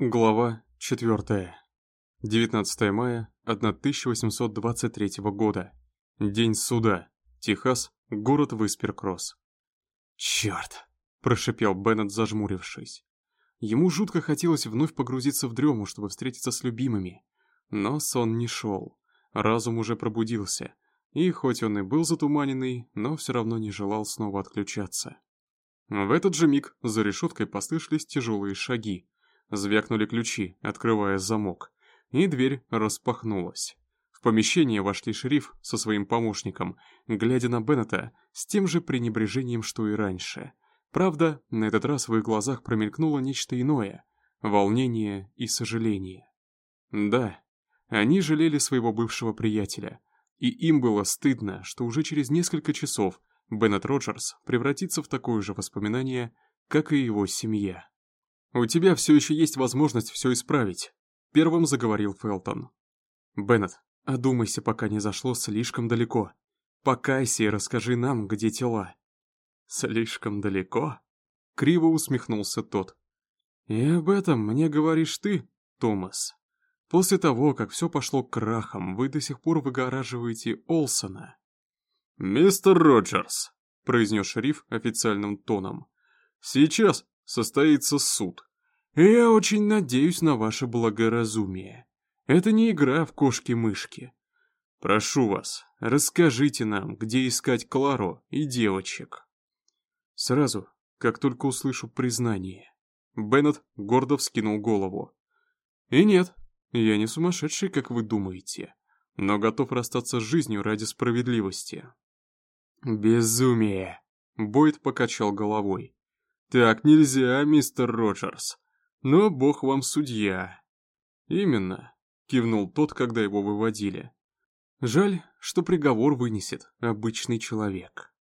Глава 4. 19 мая 1823 года. День суда. Техас, город Висперкросс. «Черт!» – прошипел Беннет, зажмурившись. Ему жутко хотелось вновь погрузиться в дрему, чтобы встретиться с любимыми. Но сон не шел. Разум уже пробудился. И хоть он и был затуманенный, но все равно не желал снова отключаться. В этот же миг за решеткой послышались тяжелые шаги. Звякнули ключи, открывая замок, и дверь распахнулась. В помещение вошли шериф со своим помощником, глядя на Беннета с тем же пренебрежением, что и раньше. Правда, на этот раз в их глазах промелькнуло нечто иное — волнение и сожаление. Да, они жалели своего бывшего приятеля, и им было стыдно, что уже через несколько часов Беннет Роджерс превратится в такое же воспоминание, как и его семья. «У тебя все еще есть возможность все исправить», — первым заговорил Фелтон. «Беннет, одумайся, пока не зашло слишком далеко. Покайся и расскажи нам, где тела». «Слишком далеко?» — криво усмехнулся тот. «И об этом мне говоришь ты, Томас. После того, как все пошло крахом, вы до сих пор выгораживаете Олсона». «Мистер Роджерс», — произнес шериф официальным тоном, — «сейчас состоится суд. Я очень надеюсь на ваше благоразумие. Это не игра в кошки-мышки. Прошу вас, расскажите нам, где искать Клару и девочек. Сразу, как только услышу признание. Беннет гордо вскинул голову. И нет, я не сумасшедший, как вы думаете, но готов расстаться с жизнью ради справедливости. Безумие! Бойд покачал головой. «Так нельзя, мистер Роджерс. Но бог вам судья». «Именно», — кивнул тот, когда его выводили. «Жаль, что приговор вынесет обычный человек».